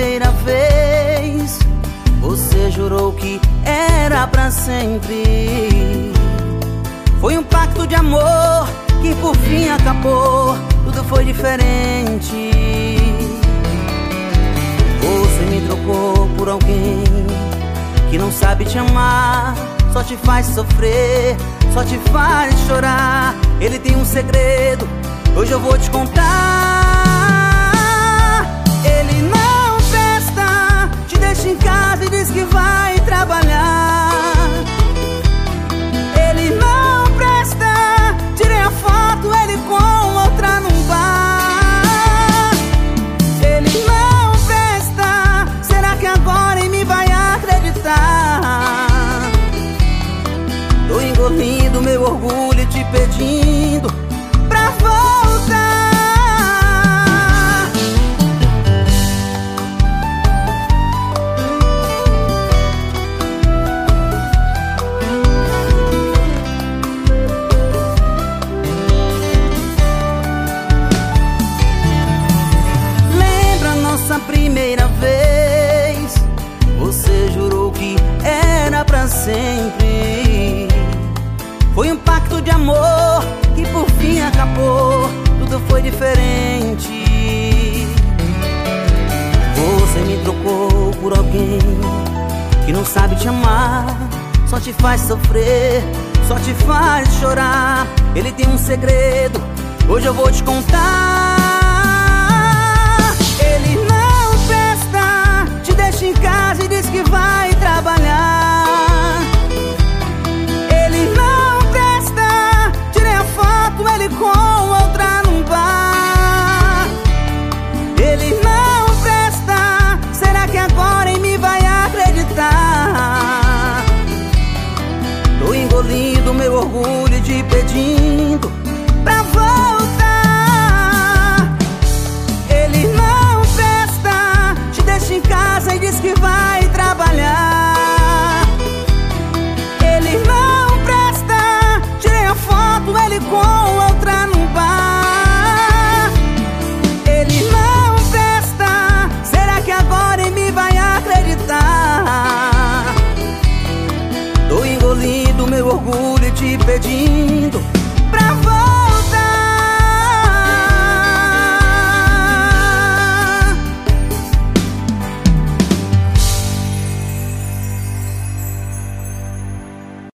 primeira vez. Você jurou que era pra sempre. Foi um pacto de amor que por fim acabou. Tudo foi diferente. Você me trocou por alguém Que não sabe te amar. Só te faz sofrer Só te faz chorar. Ele tem um segredo Hoje eu vou te contar. Te pedindo de amor que por fim acabou. Tudo foi diferente. Você me trocou por alguém que não sabe te amar, só te faz sofrer, só te faz chorar. Ele tem um segredo, hoje eu vou te contar. Ele não presta, te deixa em casa e que vai trabalhar Ele não presta Tirei a foto, ele com outra no bar Ele não presta Será que agora ele me vai acreditar? Tô engolindo meu orgulho e te pedindo